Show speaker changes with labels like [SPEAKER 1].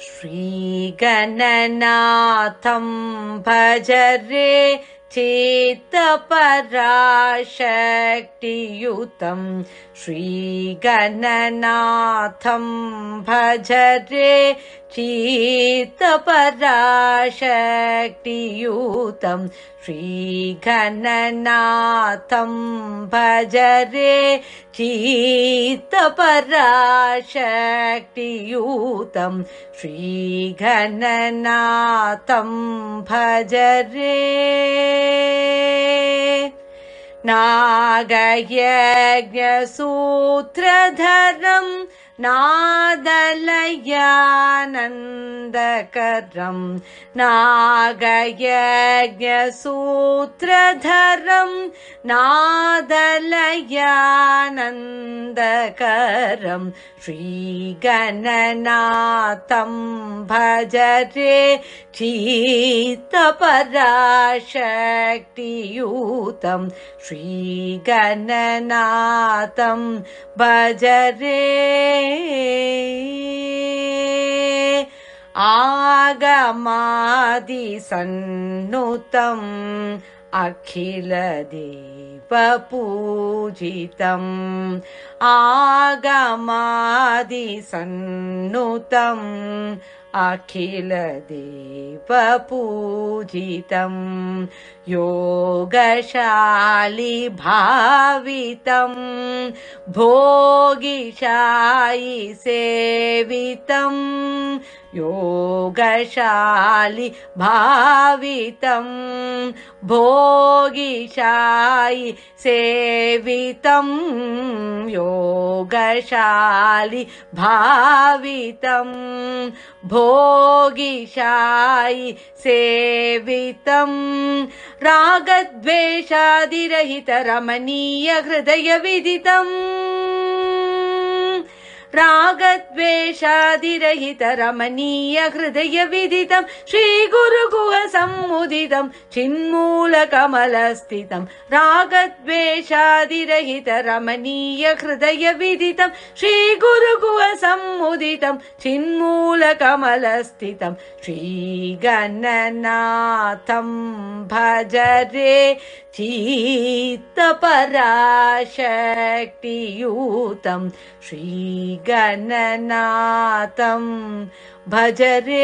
[SPEAKER 1] श्रीगणनाथं भज रे चित्तपराशक्तियुतं श्रीगणनाथं भज रे चित्तपराशक्तियुतं श्रीगणनाथं भज रे चित्तपराशक्तियुतं श्रीगणनाथं भज रे नागयज्ञसूत्रधरम् नादलयानन्दकरम् नागयज्ञसूत्रधरम् नादलयानन्दकरम् श्रीगणनाथं भज रे चित्तपराशक्तियुतं श्रीगणनाथं भज रे आगमादिसन्नुतम् अखिलदेवपूजितम् आगमादिसन्नुतम् अखिलदेवपूजितम् योगशालि भावितम् भोगिशायि सेवितम् योगशालि भावितम् भोगिशायि सेवितम् योगशालि भावितम् भोगिशायि सेवितम् रागद्वेषादिरहितरमणीय हृदयविदितम् रागद्वेषादिरहितरमणीय हृदयविदितम् श्रीगुरुगुहसम्मुदितम् चिन्मूलकमलस्थितम् रागद्वेषादिरहितरमणीय हृदयविदितम् श्रीगुरुगुहसम्मुदितम् चिन्मूलकमलस्थितम् श्रीगणनाथं भज रे चित्तपराशक्तियुतं श्रीगणनाथं भज रे